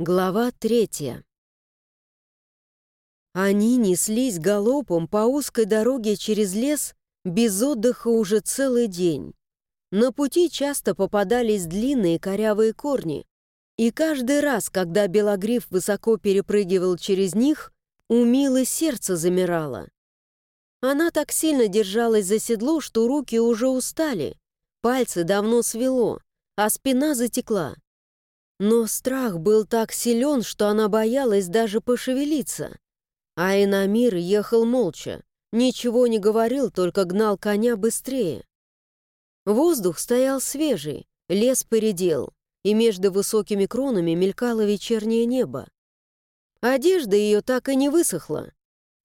Глава третья. Они неслись галопом по узкой дороге через лес без отдыха уже целый день. На пути часто попадались длинные корявые корни, и каждый раз, когда Белогриф высоко перепрыгивал через них, у Милы сердце замирало. Она так сильно держалась за седло, что руки уже устали, пальцы давно свело, а спина затекла. Но страх был так силен, что она боялась даже пошевелиться. А Инамир ехал молча, ничего не говорил, только гнал коня быстрее. Воздух стоял свежий, лес поредел, и между высокими кронами мелькало вечернее небо. Одежда ее так и не высохла.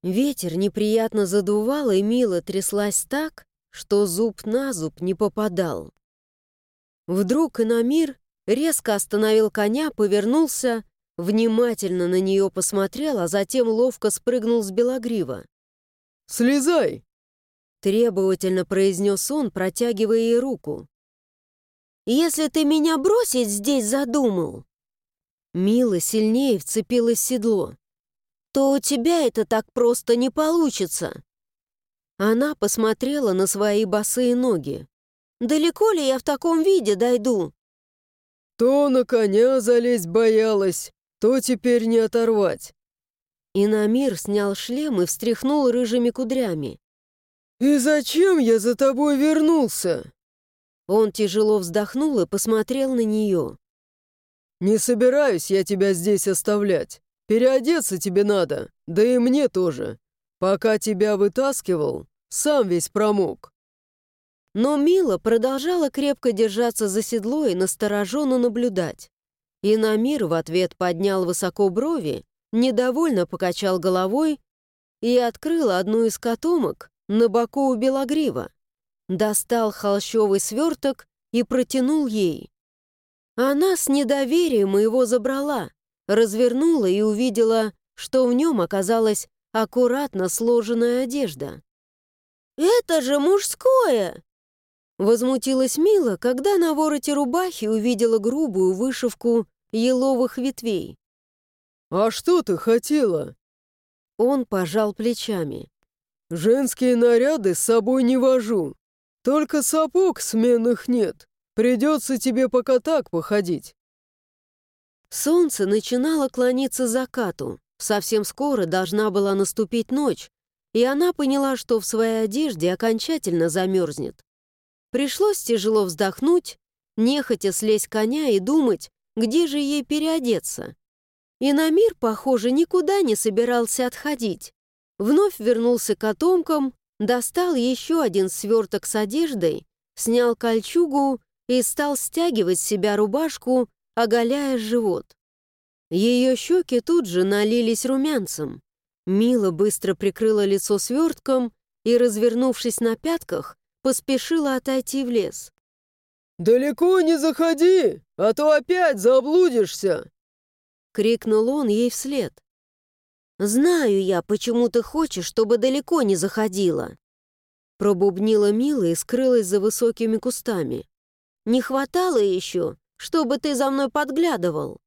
Ветер неприятно задувал, и Мила тряслась так, что зуб на зуб не попадал. Вдруг Инамир резко остановил коня, повернулся, внимательно на нее посмотрел, а затем ловко спрыгнул с белогрива. «Слезай!» — требовательно произнес он, протягивая ей руку. «Если ты меня бросить здесь задумал...» Мила сильнее вцепилась в седло. «То у тебя это так просто не получится!» Она посмотрела на свои босые ноги. «Далеко ли я в таком виде дойду?» То на коня залезть боялась, то теперь не оторвать. Инамир снял шлем и встряхнул рыжими кудрями. «И зачем я за тобой вернулся?» Он тяжело вздохнул и посмотрел на нее. «Не собираюсь я тебя здесь оставлять. Переодеться тебе надо, да и мне тоже. Пока тебя вытаскивал, сам весь промок. Но Мила продолжала крепко держаться за седло и настороженно наблюдать. И Намир в ответ поднял высоко брови, недовольно покачал головой и открыл одну из котомок на боку у Белогрива. Достал холщовый сверток и протянул ей. Она с недоверием его забрала, развернула и увидела, что в нем оказалась аккуратно сложенная одежда. «Это же мужское!» Возмутилась Мила, когда на вороте рубахи увидела грубую вышивку еловых ветвей. «А что ты хотела?» Он пожал плечами. «Женские наряды с собой не вожу. Только сапог сменных нет. Придется тебе пока так походить». Солнце начинало клониться закату. Совсем скоро должна была наступить ночь, и она поняла, что в своей одежде окончательно замерзнет. Пришлось тяжело вздохнуть, нехотя слезть коня и думать, где же ей переодеться. И на мир, похоже, никуда не собирался отходить. Вновь вернулся к котомкам, достал еще один сверток с одеждой, снял кольчугу и стал стягивать с себя рубашку, оголяя живот. Ее щеки тут же налились румянцем. Мила быстро прикрыла лицо свертком и, развернувшись на пятках, поспешила отойти в лес. «Далеко не заходи, а то опять заблудишься!» — крикнул он ей вслед. «Знаю я, почему ты хочешь, чтобы далеко не заходила!» Пробубнила Мила и скрылась за высокими кустами. «Не хватало еще, чтобы ты за мной подглядывал!»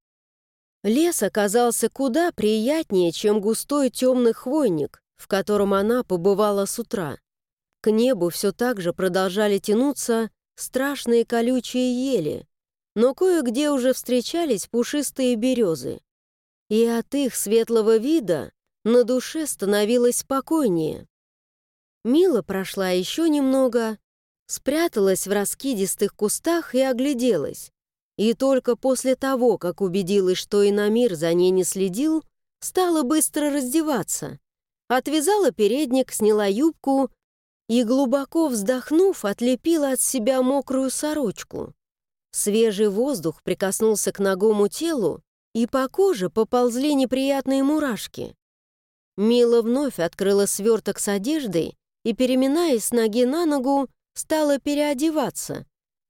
Лес оказался куда приятнее, чем густой темный хвойник, в котором она побывала с утра. К небу все так же продолжали тянуться страшные колючие ели, но кое-где уже встречались пушистые березы. И от их светлого вида на душе становилось спокойнее. Мила прошла еще немного, спряталась в раскидистых кустах и огляделась. И только после того, как убедилась, что Инамир за ней не следил, стала быстро раздеваться. Отвязала передник, сняла юбку и, глубоко вздохнув, отлепила от себя мокрую сорочку. Свежий воздух прикоснулся к ногому телу, и по коже поползли неприятные мурашки. Мила вновь открыла сверток с одеждой и, переминаясь с ноги на ногу, стала переодеваться.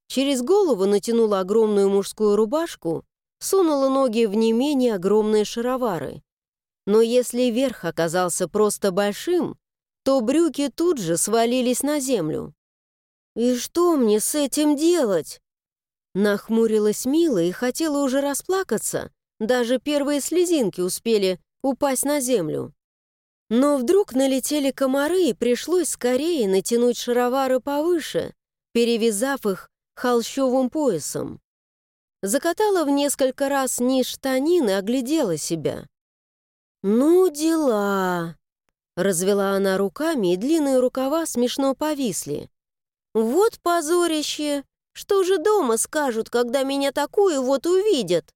Через голову натянула огромную мужскую рубашку, сунула ноги в не менее огромные шаровары. Но если верх оказался просто большим, то брюки тут же свалились на землю. «И что мне с этим делать?» Нахмурилась Мила и хотела уже расплакаться, даже первые слезинки успели упасть на землю. Но вдруг налетели комары, и пришлось скорее натянуть шаровары повыше, перевязав их холщовым поясом. Закатала в несколько раз низ штанин и оглядела себя. «Ну, дела!» Развела она руками, и длинные рукава смешно повисли. «Вот позорище! Что же дома скажут, когда меня такую вот увидят?»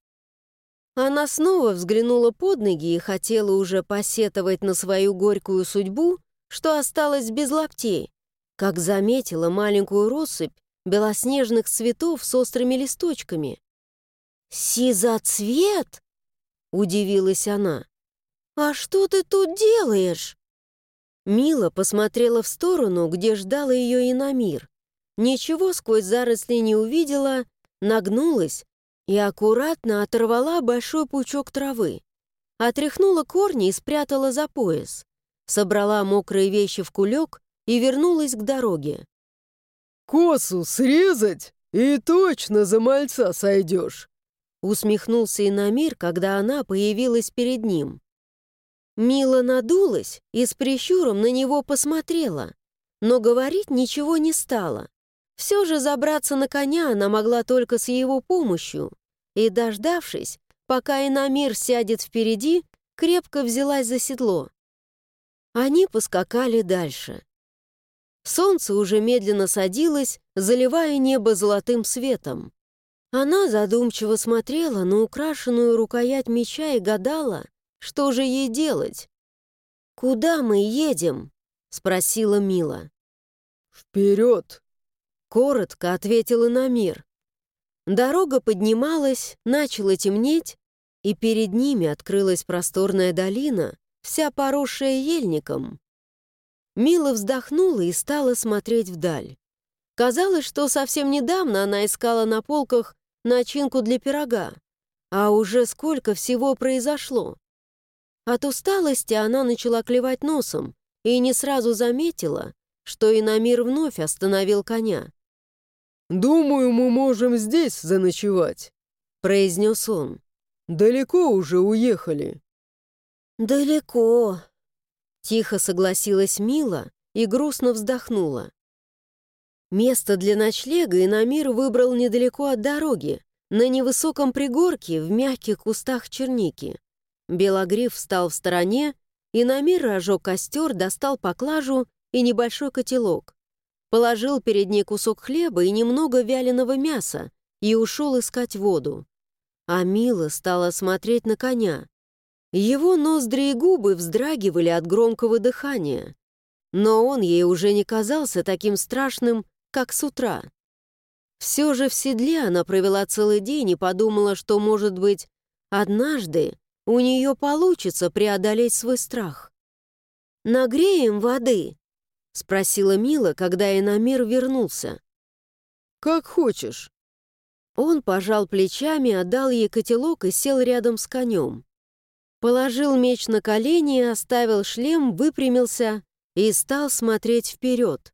Она снова взглянула под ноги и хотела уже посетовать на свою горькую судьбу, что осталась без лаптей, как заметила маленькую россыпь белоснежных цветов с острыми листочками. «Сизоцвет?» — удивилась она. «А что ты тут делаешь?» Мила посмотрела в сторону, где ждал ее иномир. Ничего сквозь заросли не увидела, нагнулась и аккуратно оторвала большой пучок травы. Отряхнула корни и спрятала за пояс. Собрала мокрые вещи в кулек и вернулась к дороге. «Косу срезать, и точно за мальца сойдешь!» Усмехнулся Инамир, когда она появилась перед ним. Мила надулась и с прищуром на него посмотрела, но говорить ничего не стала. Все же забраться на коня она могла только с его помощью, и, дождавшись, пока Инамир сядет впереди, крепко взялась за седло. Они поскакали дальше. Солнце уже медленно садилось, заливая небо золотым светом. Она задумчиво смотрела на украшенную рукоять меча и гадала, что же ей делать? «Куда мы едем?» — спросила Мила. «Вперед!» — коротко ответила Намир. Дорога поднималась, начало темнеть, и перед ними открылась просторная долина, вся поросшая ельником. Мила вздохнула и стала смотреть вдаль. Казалось, что совсем недавно она искала на полках начинку для пирога, а уже сколько всего произошло. От усталости она начала клевать носом и не сразу заметила, что Инамир вновь остановил коня. «Думаю, мы можем здесь заночевать», — произнес он. «Далеко уже уехали». «Далеко», — тихо согласилась Мила и грустно вздохнула. Место для ночлега Инамир выбрал недалеко от дороги, на невысоком пригорке в мягких кустах черники. Белогриф встал в стороне, и на разжег костер, достал поклажу и небольшой котелок. Положил перед ней кусок хлеба и немного вяленого мяса и ушел искать воду. А Мила стала смотреть на коня. Его ноздри и губы вздрагивали от громкого дыхания. Но он ей уже не казался таким страшным, как с утра. Все же в седле она провела целый день и подумала, что, может быть, однажды у нее получится преодолеть свой страх. «Нагреем воды?» — спросила Мила, когда Иномир вернулся. «Как хочешь». Он пожал плечами, отдал ей котелок и сел рядом с конем. Положил меч на колени, оставил шлем, выпрямился и стал смотреть вперед.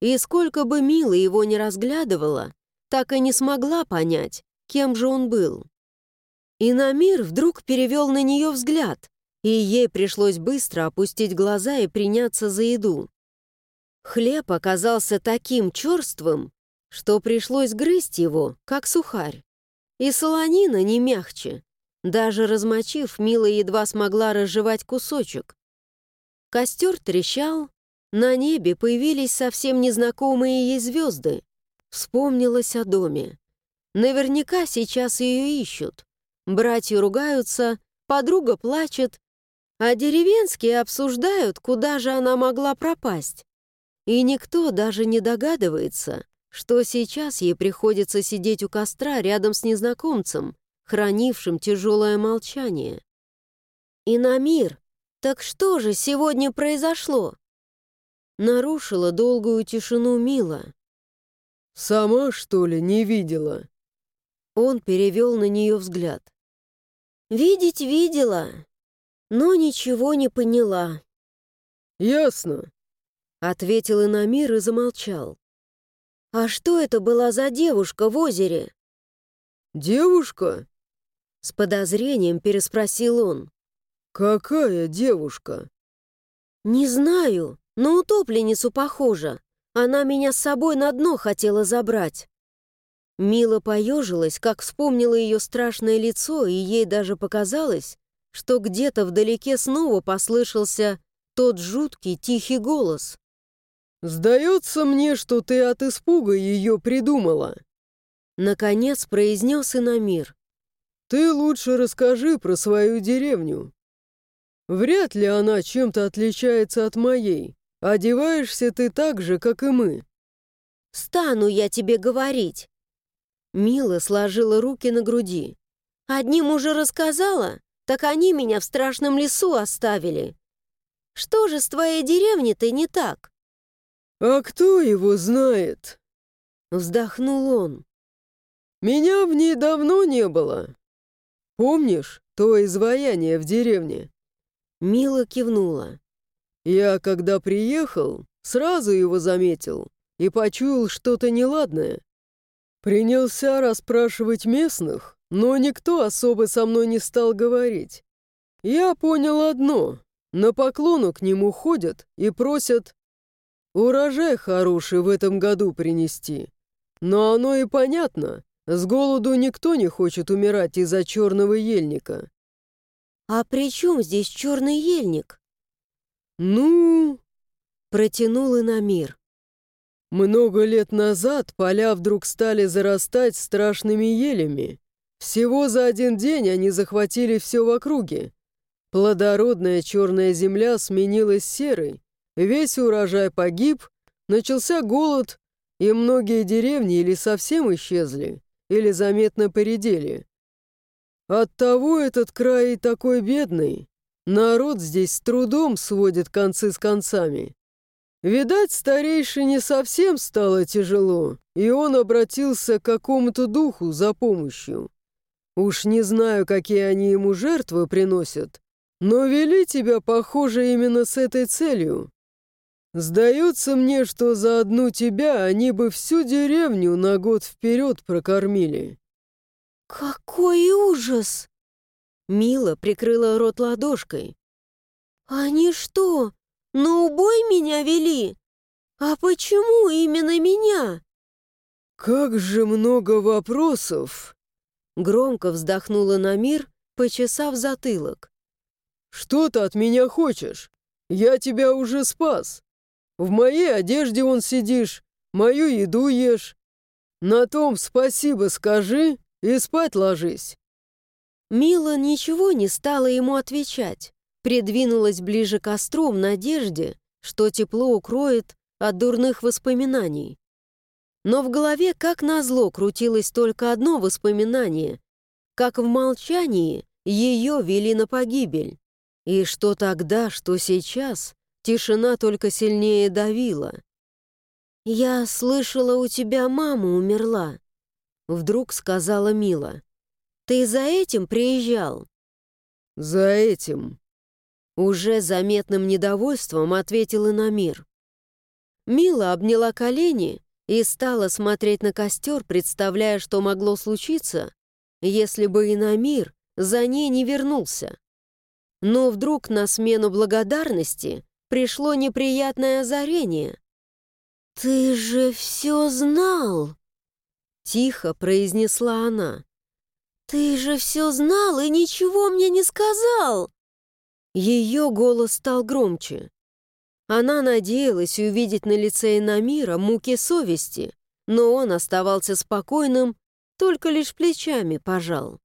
И сколько бы Мила его не разглядывала, так и не смогла понять, кем же он был. И Намир вдруг перевел на нее взгляд, и ей пришлось быстро опустить глаза и приняться за еду. Хлеб оказался таким черствым, что пришлось грызть его, как сухарь. И солонина не мягче. Даже размочив, Мила едва смогла разжевать кусочек. Костер трещал, на небе появились совсем незнакомые ей звезды. Вспомнилось о доме. Наверняка сейчас ее ищут. Братья ругаются, подруга плачет, а деревенские обсуждают, куда же она могла пропасть. И никто даже не догадывается, что сейчас ей приходится сидеть у костра рядом с незнакомцем, хранившим тяжелое молчание. И на мир, так что же сегодня произошло? Нарушила долгую тишину Мила. «Сама, что ли, не видела?» Он перевел на нее взгляд. Видеть видела, но ничего не поняла. «Ясно», — ответил Инамир и замолчал. «А что это была за девушка в озере?» «Девушка?» С подозрением переспросил он. «Какая девушка?» «Не знаю, на утопленницу похожа. Она меня с собой на дно хотела забрать». Мила поежилась, как вспомнила ее страшное лицо, и ей даже показалось, что где-то вдалеке снова послышался тот жуткий тихий голос. «Сдается мне, что ты от испуга ее придумала», Наконец произнес Инамир. «Ты лучше расскажи про свою деревню. Вряд ли она чем-то отличается от моей. Одеваешься ты так же, как и мы». «Стану я тебе говорить». Мила сложила руки на груди. «Одним уже рассказала, так они меня в страшном лесу оставили. Что же с твоей деревней-то не так?» «А кто его знает?» Вздохнул он. Меня в ней давно не было. Помнишь то изваяние в деревне?» Мила кивнула. «Я, когда приехал, сразу его заметил и почуял что-то неладное. Принялся расспрашивать местных, но никто особо со мной не стал говорить. Я понял одно. На поклону к нему ходят и просят урожай хороший в этом году принести. Но оно и понятно. С голоду никто не хочет умирать из-за черного ельника. «А при чем здесь черный ельник?» «Ну...» — протянул Инамир. «Много лет назад поля вдруг стали зарастать страшными елями. Всего за один день они захватили все в округе. Плодородная черная земля сменилась серой, весь урожай погиб, начался голод, и многие деревни или совсем исчезли, или заметно поредели. Оттого этот край такой бедный. Народ здесь с трудом сводит концы с концами. Видать, старейшине совсем стало тяжело, и он обратился к какому-то духу за помощью. Уж не знаю, какие они ему жертвы приносят, но вели тебя, похоже, именно с этой целью. Сдается мне, что за одну тебя они бы всю деревню на год вперед прокормили. Какой ужас! Мила прикрыла рот ладошкой. Они что, на убой меня вели? А почему именно меня? Как же много вопросов! Громко вздохнула на мир, почесав затылок. Что ты от меня хочешь? Я тебя уже спас. В моей одежде он сидишь, мою еду ешь. На том спасибо скажи и спать ложись». Мила ничего не стала ему отвечать, придвинулась ближе к костру в надежде, что тепло укроет от дурных воспоминаний. Но в голове, как назло, крутилось только одно воспоминание, как в молчании ее вели на погибель. И что тогда, что сейчас, Тишина только сильнее давила. «Я слышала, у тебя мама умерла», — вдруг сказала Мила. «Ты за этим приезжал?» «За этим», — уже заметным недовольством ответил Инамир. Мила обняла колени и стала смотреть на костер, представляя, что могло случиться, если бы Инамир за ней не вернулся. Но вдруг на смену благодарности пришло неприятное озарение. «Ты же все знал!» Тихо произнесла она. «Ты же все знал и ничего мне не сказал!» Ее голос стал громче. Она надеялась увидеть на лице Инамира муки совести, но он оставался спокойным, только лишь плечами пожал.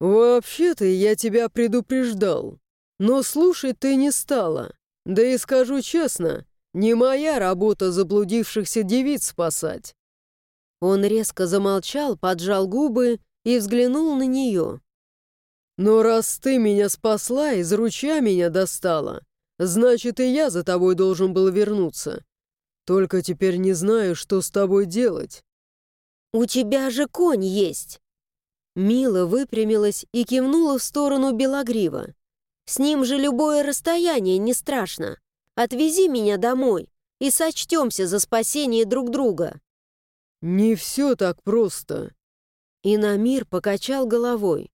«Вообще-то я тебя предупреждал, но слушать ты не стала. Да и скажу честно, не моя работа заблудившихся девиц спасать. Он резко замолчал, поджал губы и взглянул на нее. «Но раз ты меня спасла, из ручья меня достала, значит, и я за тобой должен был вернуться. Только теперь не знаю, что с тобой делать». «У тебя же конь есть!» Мила выпрямилась и кивнула в сторону Белогрива. С ним же любое расстояние не страшно. Отвези меня домой и сочтемся за спасение друг друга». «Не все так просто». И Намир покачал головой.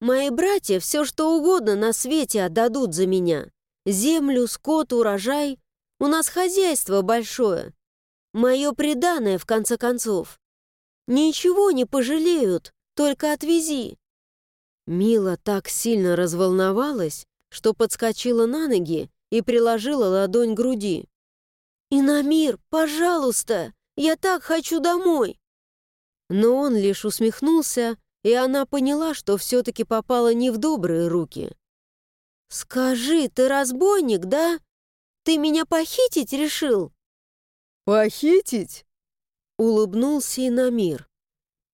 Мои братья все что угодно на свете отдадут за меня. Землю, скот, урожай. У нас хозяйство большое. Мое преданное, в конце концов. Ничего не пожалеют, только отвези». Мила так сильно разволновалась, что подскочила на ноги и приложила ладонь к груди. «Инамир, пожалуйста, я так хочу домой!» Но он лишь усмехнулся, и она поняла, что все-таки попала не в добрые руки. «Скажи, ты разбойник, да? Ты меня похитить решил?» «Похитить?» — улыбнулся Инамир.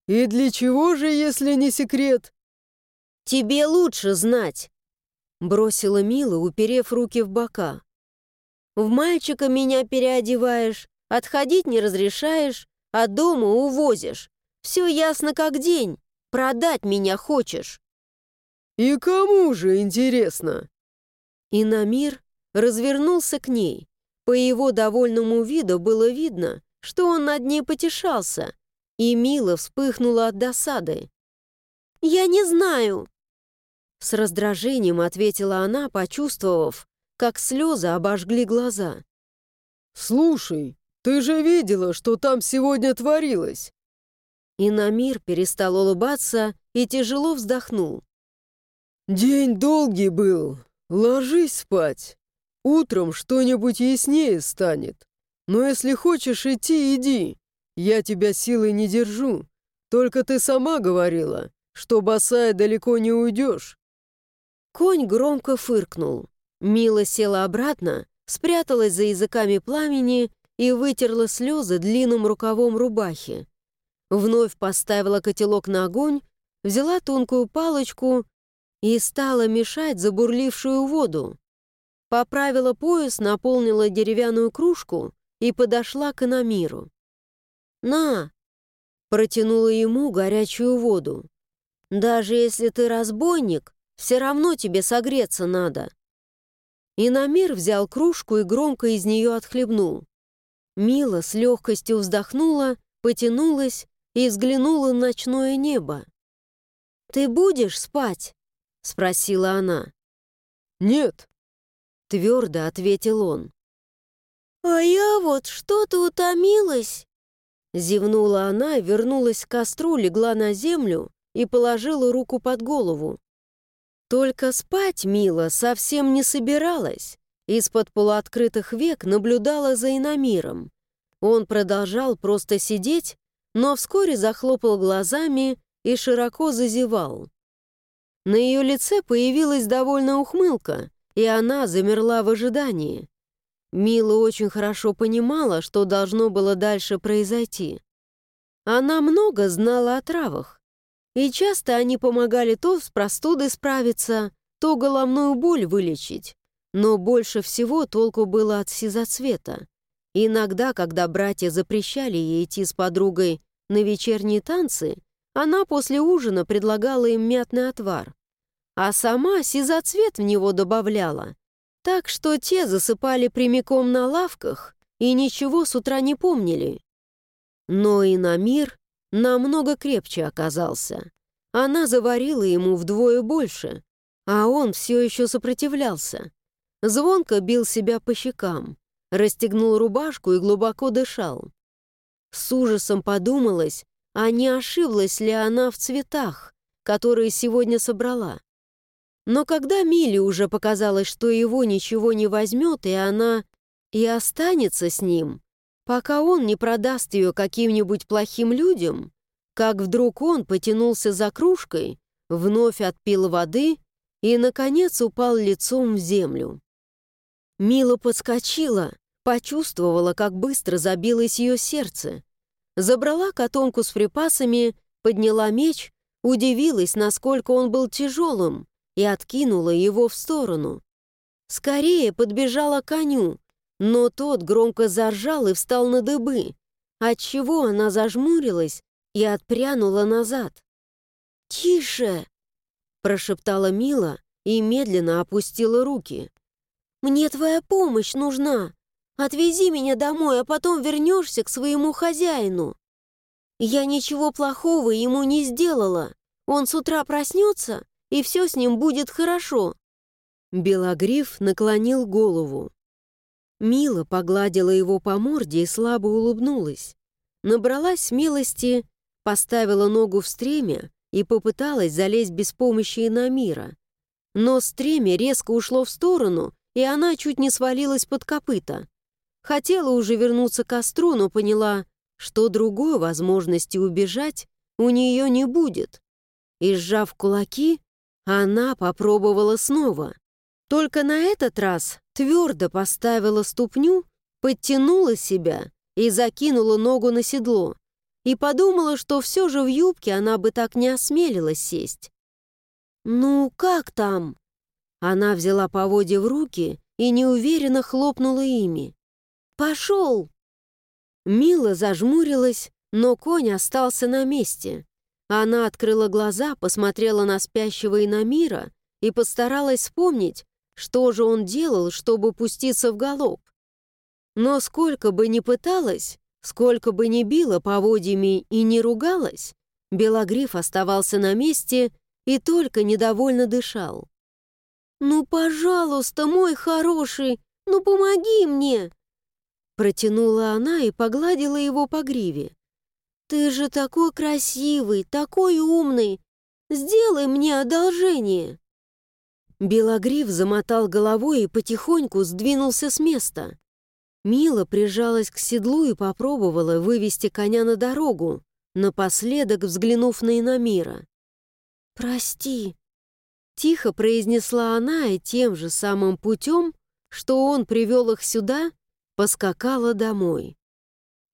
«И для чего же, если не секрет?» «Тебе лучше знать», — бросила Мила, уперев руки в бока. В мальчика меня переодеваешь, отходить не разрешаешь, а дома увозишь. Все ясно как день. Продать меня хочешь». «И кому же, интересно?» И Намир развернулся к ней. По его довольному виду было видно, что он над ней потешался, и Мила вспыхнула от досады. «Я не знаю!» С раздражением ответила она, почувствовав, как слезы обожгли глаза. «Слушай, ты же видела, что там сегодня творилось!» И Намир перестал улыбаться и тяжело вздохнул. «День долгий был. Ложись спать. Утром что-нибудь яснее станет. Но если хочешь идти, иди. Я тебя силой не держу. Только ты сама говорила, что босая далеко не уйдешь». Конь громко фыркнул. Мила села обратно, спряталась за языками пламени и вытерла слезы длинным рукавом рубахи. Вновь поставила котелок на огонь, взяла тонкую палочку и стала мешать забурлившую воду. Поправила пояс, наполнила деревянную кружку и подошла к Анамиру. «На!» — протянула ему горячую воду. «Даже если ты разбойник, все равно тебе согреться надо». И Намир взял кружку и громко из нее отхлебнул. Мила с легкостью вздохнула, потянулась и взглянула на ночное небо. «Ты будешь спать?» — спросила она. «Нет», — твердо ответил он. «А я вот что-то утомилась!» Зевнула она, вернулась к костру, легла на землю и положила руку под голову. Только спать Мила совсем не собиралась. Из-под полуоткрытых век наблюдала за иномиром. Он продолжал просто сидеть, но вскоре захлопал глазами и широко зазевал. На ее лице появилась довольная ухмылка, и она замерла в ожидании. Мила очень хорошо понимала, что должно было дальше произойти. Она много знала о травах, и часто они помогали то с простудой справиться, то головную боль вылечить. Но больше всего толку было от сизоцвета. Иногда, когда братья запрещали ей идти с подругой на вечерние танцы, она после ужина предлагала им мятный отвар. А сама сизоцвет в него добавляла. Так что те засыпали прямиком на лавках и ничего с утра не помнили. Но и на мир намного крепче оказался. Она заварила ему вдвое больше, а он все еще сопротивлялся. Звонко бил себя по щекам, расстегнул рубашку и глубоко дышал. С ужасом подумалось, а не ошиблась ли она в цветах, которые сегодня собрала. Но когда Миле уже показалось, что его ничего не возьмет, и она и останется с ним, пока он не продаст ее каким-нибудь плохим людям, как вдруг он потянулся за кружкой, вновь отпил воды и, наконец, упал лицом в землю. Мила подскочила, почувствовала, как быстро забилось ее сердце. Забрала котомку с припасами, подняла меч, удивилась, насколько он был тяжелым, и откинула его в сторону. Скорее подбежала к коню, но тот громко заржал и встал на дыбы, отчего она зажмурилась и отпрянула назад. «Тише!» — прошептала Мила и медленно опустила руки. «Мне твоя помощь нужна. Отвези меня домой, а потом вернешься к своему хозяину. Я ничего плохого ему не сделала. Он с утра проснется и все с ним будет хорошо». Белогриф наклонил голову. Мила погладила его по морде и слабо улыбнулась. Набралась смелости, поставила ногу в стремя и попыталась залезть без помощи Инамира. Но стремя резко ушло в сторону, и она чуть не свалилась под копыта. Хотела уже вернуться к костру, но поняла, что другой возможности убежать у нее не будет. И, сжав кулаки, она попробовала снова. Только на этот раз твердо поставила ступню, подтянула себя и закинула ногу на седло. И подумала, что все же в юбке она бы так не осмелилась сесть. «Ну, как там?» Она взяла поводья в руки и неуверенно хлопнула ими. «Пошел!» Мила зажмурилась, но конь остался на месте. Она открыла глаза, посмотрела на спящего Инамира и постаралась вспомнить, что же он делал, чтобы пуститься в галоп. Но сколько бы ни пыталась, сколько бы ни била поводьями и не ругалась, Белогриф оставался на месте и только недовольно дышал. «Ну, пожалуйста, мой хороший, ну помоги мне!» Протянула она и погладила его по гриве. «Ты же такой красивый, такой умный! Сделай мне одолжение!» Белогриф замотал головой и потихоньку сдвинулся с места. Мила прижалась к седлу и попробовала вывести коня на дорогу, напоследок взглянув на Инамира. «Прости», — тихо произнесла она и тем же самым путем, что он привел их сюда, поскакала домой.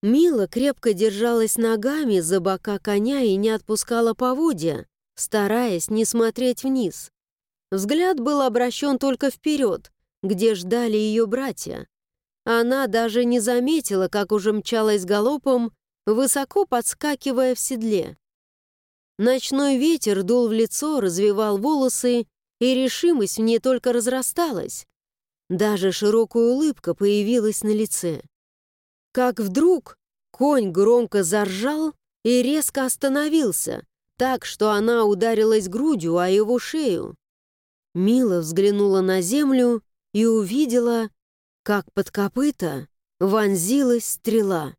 Мила крепко держалась ногами за бока коня и не отпускала поводья, стараясь не смотреть вниз. Взгляд был обращен только вперед, где ждали ее братья. Она даже не заметила, как уже мчалась галопом, высоко подскакивая в седле. Ночной ветер дул в лицо, развивал волосы, и решимость в ней только разрасталась. Даже широкая улыбка появилась на лице. Как вдруг конь громко заржал и резко остановился, так что она ударилась грудью о его шею. Мила взглянула на землю и увидела, как под копыта вонзилась стрела.